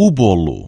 o bolo.